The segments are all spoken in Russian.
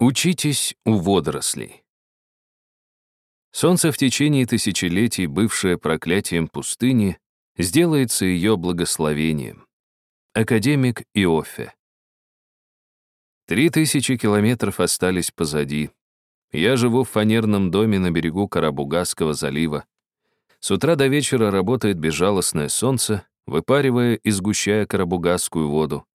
Учитесь у водорослей. Солнце в течение тысячелетий, бывшее проклятием пустыни, сделается ее благословением. Академик Иоффе. Три тысячи километров остались позади. Я живу в фанерном доме на берегу Карабугасского залива. С утра до вечера работает безжалостное солнце, выпаривая и сгущая Карабугасскую воду.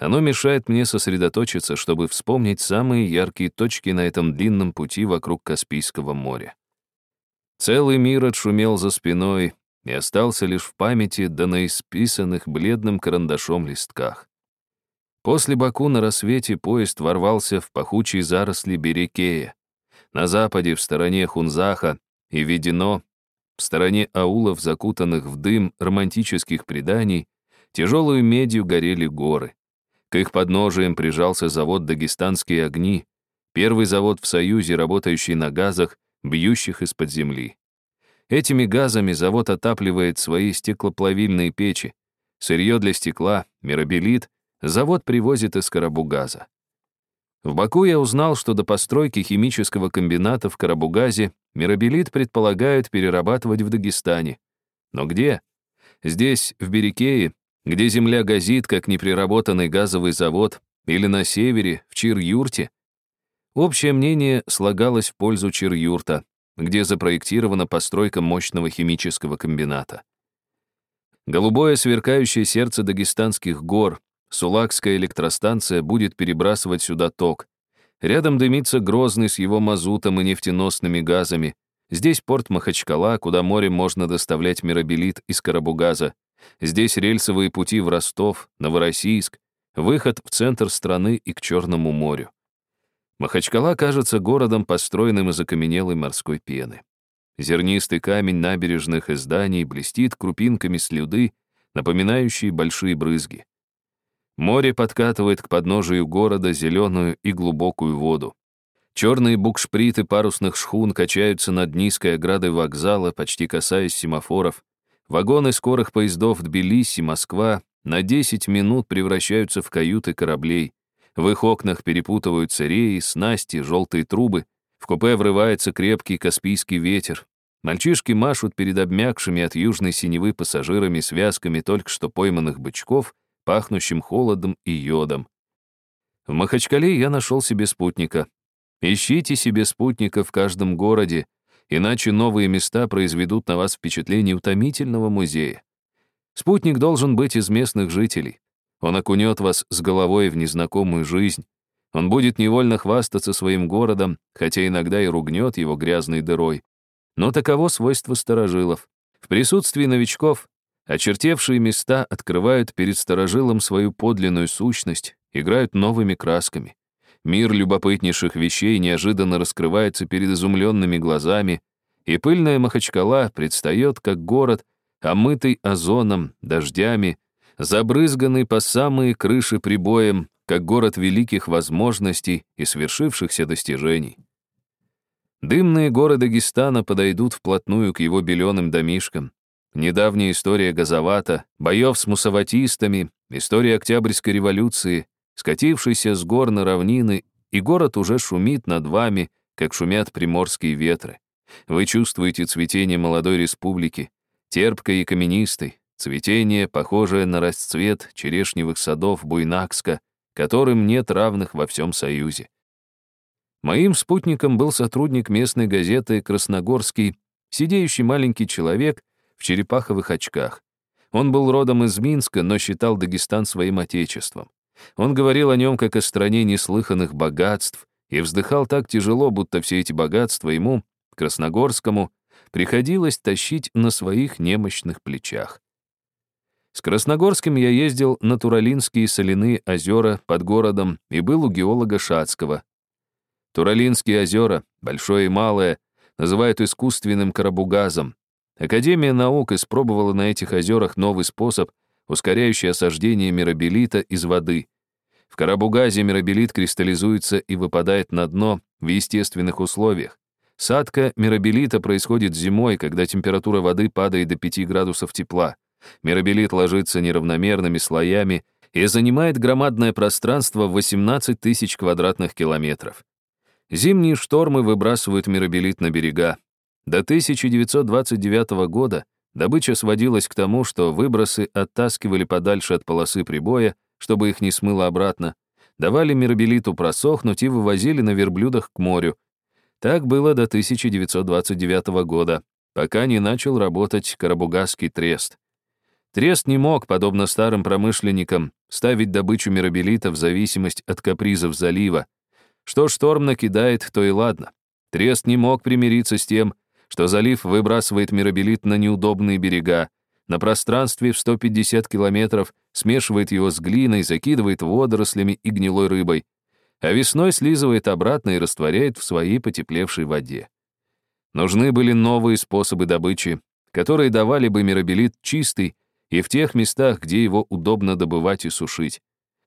Оно мешает мне сосредоточиться, чтобы вспомнить самые яркие точки на этом длинном пути вокруг Каспийского моря. Целый мир отшумел за спиной и остался лишь в памяти да на исписанных бледным карандашом листках. После Баку на рассвете поезд ворвался в пахучие заросли Берекея. На западе, в стороне Хунзаха и Ведено, в стороне аулов, закутанных в дым романтических преданий, тяжелую медью горели горы. К их подножиям прижался завод «Дагестанские огни», первый завод в Союзе, работающий на газах, бьющих из-под земли. Этими газами завод отапливает свои стеклоплавильные печи. Сырье для стекла, мирабелит, завод привозит из Карабугаза. В Баку я узнал, что до постройки химического комбината в Карабугазе мирабелит предполагают перерабатывать в Дагестане. Но где? Здесь, в Берекее, где земля газит, как неприработанный газовый завод, или на севере, в Чир-Юрте. Общее мнение слагалось в пользу Чир-Юрта, где запроектирована постройка мощного химического комбината. Голубое сверкающее сердце дагестанских гор, Сулакская электростанция будет перебрасывать сюда ток. Рядом дымится Грозный с его мазутом и нефтеносными газами. Здесь порт Махачкала, куда морем можно доставлять мирабелит из Карабугаза. Здесь рельсовые пути в Ростов, Новороссийск, выход в центр страны и к Черному морю. Махачкала кажется городом, построенным из окаменелой морской пены. Зернистый камень набережных и зданий блестит крупинками слюды, напоминающие большие брызги. Море подкатывает к подножию города зеленую и глубокую воду. Черные букшприты парусных шхун качаются над низкой оградой вокзала, почти касаясь семафоров. Вагоны скорых поездов Тбилиси, Москва на 10 минут превращаются в каюты кораблей. В их окнах перепутываются реи, снасти, желтые трубы. В купе врывается крепкий каспийский ветер. Мальчишки машут перед обмякшими от южной синевы пассажирами связками только что пойманных бычков, пахнущим холодом и йодом. В Махачкале я нашел себе спутника. Ищите себе спутника в каждом городе, иначе новые места произведут на вас впечатление утомительного музея. Спутник должен быть из местных жителей. Он окунет вас с головой в незнакомую жизнь. Он будет невольно хвастаться своим городом, хотя иногда и ругнет его грязной дырой. Но таково свойство старожилов. В присутствии новичков очертевшие места открывают перед старожилом свою подлинную сущность, играют новыми красками. Мир любопытнейших вещей неожиданно раскрывается перед изумленными глазами, и пыльная Махачкала предстает как город, омытый озоном, дождями, забрызганный по самые крыши прибоем, как город великих возможностей и свершившихся достижений. Дымные горы Дагестана подойдут вплотную к его беленым домишкам. Недавняя история газовата, боев с мусаватистами, история Октябрьской революции, скатившийся с гор на равнины, и город уже шумит над вами, как шумят приморские ветры. Вы чувствуете цветение молодой республики, терпкой и каменистой, цветение, похожее на расцвет черешневых садов Буйнакска, которым нет равных во всем Союзе. Моим спутником был сотрудник местной газеты «Красногорский», сидеющий маленький человек в черепаховых очках. Он был родом из Минска, но считал Дагестан своим отечеством. Он говорил о нем как о стране неслыханных богатств и вздыхал так тяжело, будто все эти богатства ему, Красногорскому, приходилось тащить на своих немощных плечах. С Красногорским я ездил на Туралинские соляные озера под городом и был у геолога Шацкого. Туралинские озера, большое и малое, называют искусственным карабугазом. Академия наук испробовала на этих озерах новый способ, ускоряющий осаждение мирабелита из воды. В карабугазе мирабелит кристаллизуется и выпадает на дно в естественных условиях. Садка мирабелита происходит зимой, когда температура воды падает до 5 градусов тепла. Мирабелит ложится неравномерными слоями и занимает громадное пространство в 18 тысяч квадратных километров. Зимние штормы выбрасывают мирабелит на берега. До 1929 года добыча сводилась к тому, что выбросы оттаскивали подальше от полосы прибоя, чтобы их не смыло обратно, давали мирабелиту просохнуть и вывозили на верблюдах к морю. Так было до 1929 года, пока не начал работать Карабугасский трест. Трест не мог, подобно старым промышленникам, ставить добычу мирабелита в зависимость от капризов залива. Что шторм накидает, то и ладно. Трест не мог примириться с тем, что залив выбрасывает мирабелит на неудобные берега, на пространстве в 150 километров смешивает его с глиной, закидывает водорослями и гнилой рыбой, а весной слизывает обратно и растворяет в своей потеплевшей воде. Нужны были новые способы добычи, которые давали бы мирабелит чистый и в тех местах, где его удобно добывать и сушить.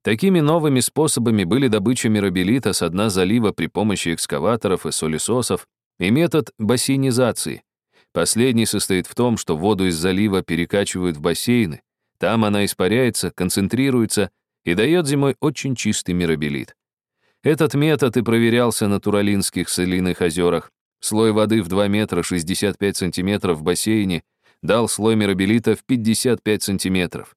Такими новыми способами были добыча мирабелита с дна залива при помощи экскаваторов и солисосов и метод бассейнизации. Последний состоит в том, что воду из залива перекачивают в бассейны, там она испаряется, концентрируется и дает зимой очень чистый мирабелит. Этот метод и проверялся на Туралинских соляных озерах. Слой воды в 2 метра 65 сантиметров в бассейне дал слой мирабелита в 55 сантиметров.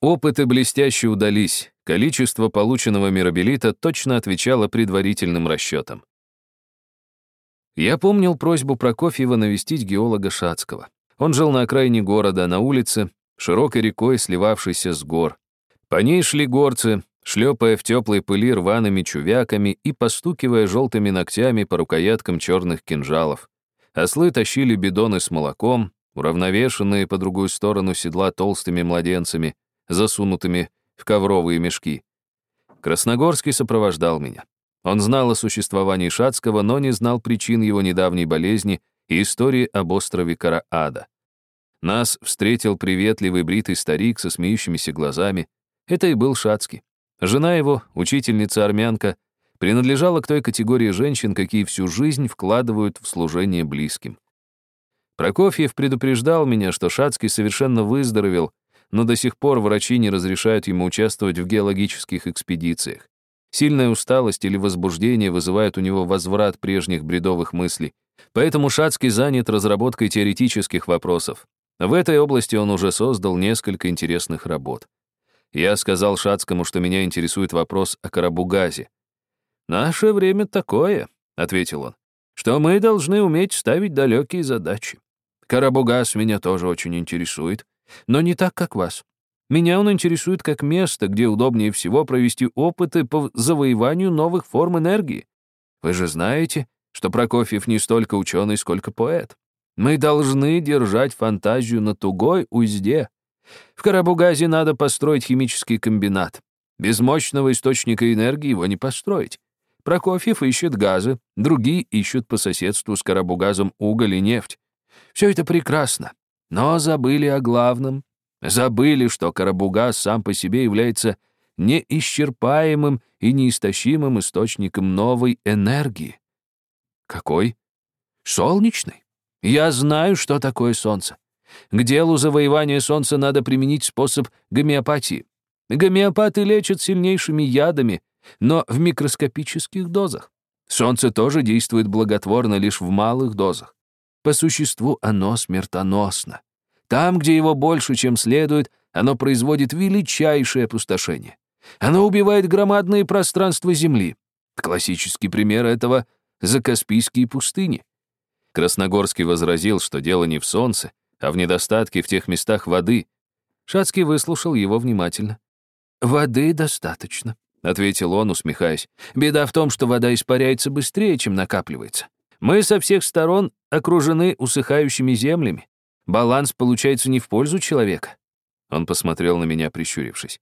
Опыты блестяще удались, количество полученного мирабелита точно отвечало предварительным расчетам. Я помнил просьбу Прокофьева навестить геолога Шацкого. Он жил на окраине города, на улице, широкой рекой, сливавшейся с гор. По ней шли горцы, шлепая в теплой пыли рваными чувяками и постукивая желтыми ногтями по рукояткам черных кинжалов. Ослы тащили бидоны с молоком, уравновешенные по другую сторону седла толстыми младенцами, засунутыми в ковровые мешки. Красногорский сопровождал меня. Он знал о существовании Шацкого, но не знал причин его недавней болезни и истории об острове Караада. Нас встретил приветливый бритый старик со смеющимися глазами. Это и был Шацкий. Жена его, учительница-армянка, принадлежала к той категории женщин, какие всю жизнь вкладывают в служение близким. Прокофьев предупреждал меня, что Шацкий совершенно выздоровел, но до сих пор врачи не разрешают ему участвовать в геологических экспедициях. Сильная усталость или возбуждение вызывает у него возврат прежних бредовых мыслей. Поэтому Шацкий занят разработкой теоретических вопросов. В этой области он уже создал несколько интересных работ. Я сказал Шацкому, что меня интересует вопрос о Карабугазе. «Наше время такое», — ответил он, «что мы должны уметь ставить далекие задачи. Карабугаз меня тоже очень интересует, но не так, как вас. Меня он интересует как место, где удобнее всего провести опыты по завоеванию новых форм энергии. Вы же знаете, что Прокофьев не столько ученый, сколько поэт. Мы должны держать фантазию на тугой узде. В Карабугазе надо построить химический комбинат. Без мощного источника энергии его не построить. Прокофьев ищет газы, другие ищут по соседству с Карабугазом уголь и нефть. Все это прекрасно, но забыли о главном. Забыли, что Карабугаз сам по себе является неисчерпаемым и неистощимым источником новой энергии. Какой? Солнечный. Я знаю, что такое солнце. К делу завоевания солнца надо применить способ гомеопатии. Гомеопаты лечат сильнейшими ядами, но в микроскопических дозах. Солнце тоже действует благотворно лишь в малых дозах. По существу оно смертоносно. Там, где его больше, чем следует, оно производит величайшее опустошение. Оно убивает громадные пространства Земли. Классический пример этого — закаспийские пустыни. Красногорский возразил, что дело не в солнце, а в недостатке в тех местах воды. Шацкий выслушал его внимательно. «Воды достаточно», — ответил он, усмехаясь. «Беда в том, что вода испаряется быстрее, чем накапливается. Мы со всех сторон окружены усыхающими землями. Баланс получается не в пользу человека». Он посмотрел на меня, прищурившись.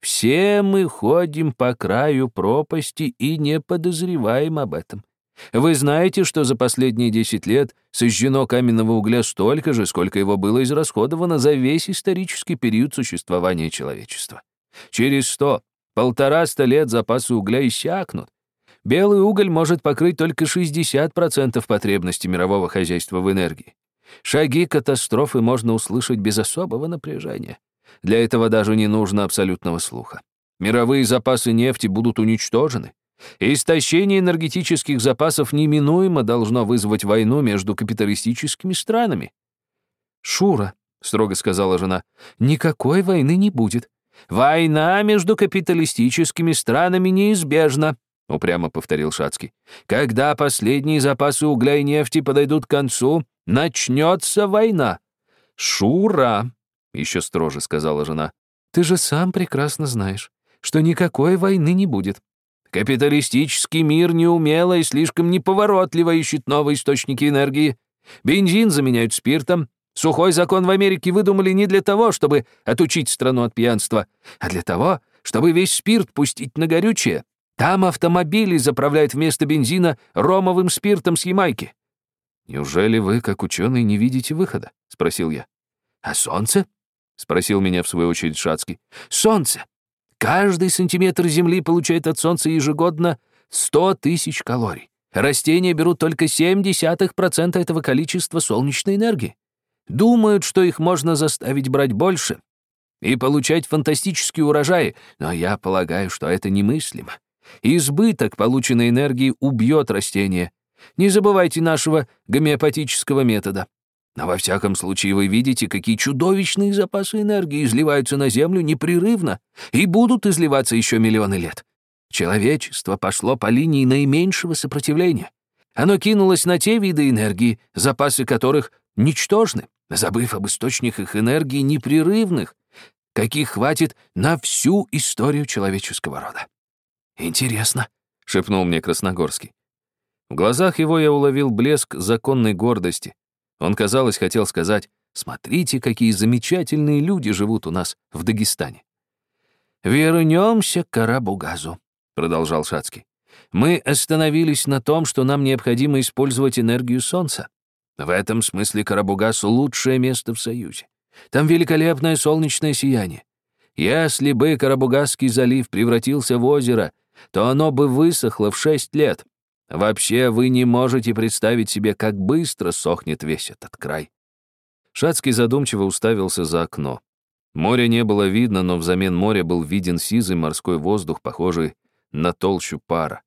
«Все мы ходим по краю пропасти и не подозреваем об этом. Вы знаете, что за последние 10 лет сожжено каменного угля столько же, сколько его было израсходовано за весь исторический период существования человечества. Через сто, полтораста лет запасы угля иссякнут. Белый уголь может покрыть только 60% потребности мирового хозяйства в энергии. Шаги катастрофы можно услышать без особого напряжения. Для этого даже не нужно абсолютного слуха. Мировые запасы нефти будут уничтожены. Истощение энергетических запасов неминуемо должно вызвать войну между капиталистическими странами. «Шура», — строго сказала жена, — «никакой войны не будет. Война между капиталистическими странами неизбежна», — упрямо повторил Шацкий. «Когда последние запасы угля и нефти подойдут к концу, начнется война». «Шура», — еще строже сказала жена, — «ты же сам прекрасно знаешь, что никакой войны не будет. Капиталистический мир неумело и слишком неповоротливо ищет новые источники энергии. Бензин заменяют спиртом. Сухой закон в Америке выдумали не для того, чтобы отучить страну от пьянства, а для того, чтобы весь спирт пустить на горючее. Там автомобили заправляют вместо бензина ромовым спиртом с Ямайки. «Неужели вы, как ученый, не видите выхода?» — спросил я. «А солнце?» — спросил меня в свою очередь Шацкий. «Солнце! Каждый сантиметр Земли получает от Солнца ежегодно 100 тысяч калорий. Растения берут только 0,7% этого количества солнечной энергии. Думают, что их можно заставить брать больше и получать фантастические урожаи, но я полагаю, что это немыслимо. Избыток полученной энергии убьет растение. Не забывайте нашего гомеопатического метода. Но во всяком случае вы видите, какие чудовищные запасы энергии изливаются на Землю непрерывно и будут изливаться еще миллионы лет. Человечество пошло по линии наименьшего сопротивления. Оно кинулось на те виды энергии, запасы которых ничтожны, забыв об источниках энергии непрерывных, каких хватит на всю историю человеческого рода. «Интересно», — шепнул мне Красногорский. В глазах его я уловил блеск законной гордости, он, казалось, хотел сказать, «Смотрите, какие замечательные люди живут у нас в Дагестане». «Вернемся к Карабугазу», — продолжал Шацкий. «Мы остановились на том, что нам необходимо использовать энергию Солнца. В этом смысле Карабугаз — лучшее место в Союзе. Там великолепное солнечное сияние. Если бы Карабугазский залив превратился в озеро, то оно бы высохло в шесть лет. Вообще вы не можете представить себе, как быстро сохнет весь этот край. Шацкий задумчиво уставился за окно. Моря не было видно, но взамен моря был виден сизый морской воздух, похожий на толщу пара.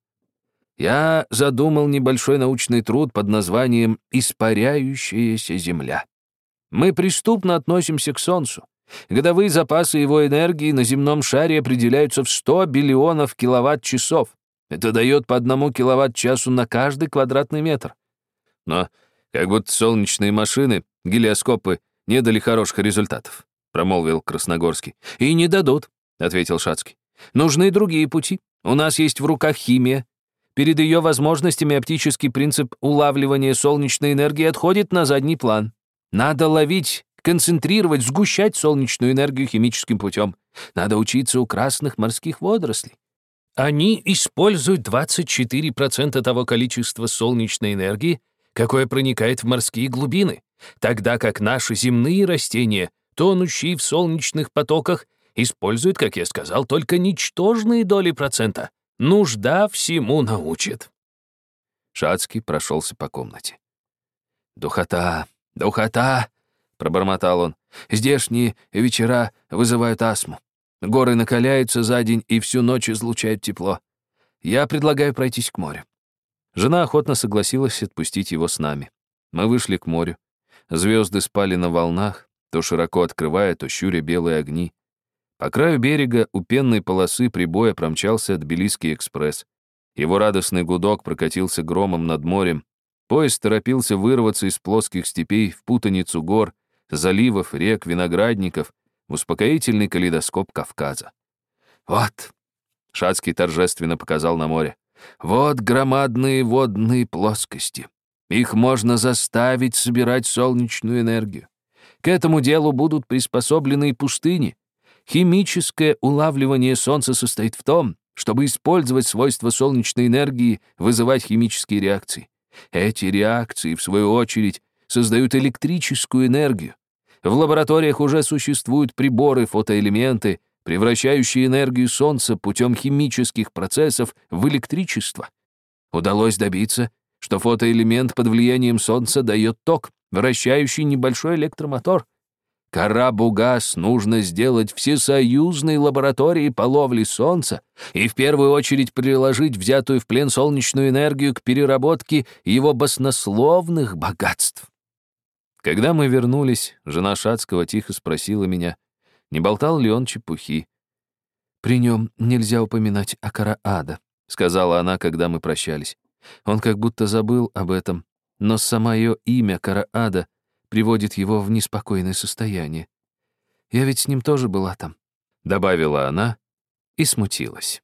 Я задумал небольшой научный труд под названием «Испаряющаяся Земля». Мы преступно относимся к Солнцу. Годовые запасы его энергии на земном шаре определяются в 100 биллионов киловатт-часов. Это дает по одному киловатт-часу на каждый квадратный метр. Но как будто солнечные машины, гелиоскопы не дали хороших результатов, промолвил Красногорский. И не дадут, ответил Шацкий. Нужны другие пути. У нас есть в руках химия. Перед ее возможностями оптический принцип улавливания солнечной энергии отходит на задний план. Надо ловить, концентрировать, сгущать солнечную энергию химическим путем. Надо учиться у красных морских водорослей. Они используют 24% того количества солнечной энергии, какое проникает в морские глубины, тогда как наши земные растения, тонущие в солнечных потоках, используют, как я сказал, только ничтожные доли процента. Нужда всему научит. Шацкий прошелся по комнате. «Духота, духота!» — пробормотал он. «Здешние вечера вызывают астму. Горы накаляются за день и всю ночь излучают тепло. Я предлагаю пройтись к морю». Жена охотно согласилась отпустить его с нами. Мы вышли к морю. Звезды спали на волнах, то широко открывая, то щуря белые огни. По краю берега у пенной полосы прибоя промчался Тбилисский экспресс. Его радостный гудок прокатился громом над морем. Поезд торопился вырваться из плоских степей в путаницу гор, заливов, рек, виноградников, в успокоительный калейдоскоп Кавказа. «Вот», — Шацкий торжественно показал на море, «вот громадные водные плоскости. Их можно заставить собирать солнечную энергию. К этому делу будут приспособлены и пустыни. Химическое улавливание Солнца состоит в том, чтобы использовать свойства солнечной энергии, вызывать химические реакции. Эти реакции, в свою очередь, создают электрическую энергию. В лабораториях уже существуют приборы, фотоэлементы, превращающие энергию Солнца путем химических процессов в электричество. Удалось добиться, что фотоэлемент под влиянием Солнца дает ток, вращающий небольшой электромотор. Карабугас нужно сделать всесоюзной лабораторией по ловле солнца и в первую очередь приложить взятую в плен солнечную энергию к переработке его баснословных богатств. Когда мы вернулись, жена Шацкого тихо спросила меня, не болтал ли он чепухи. «При нем нельзя упоминать о Караада», — сказала она, когда мы прощались. Он как будто забыл об этом, но само ее имя Караада приводит его в неспокойное состояние. Я ведь с ним тоже была там», — добавила она и смутилась.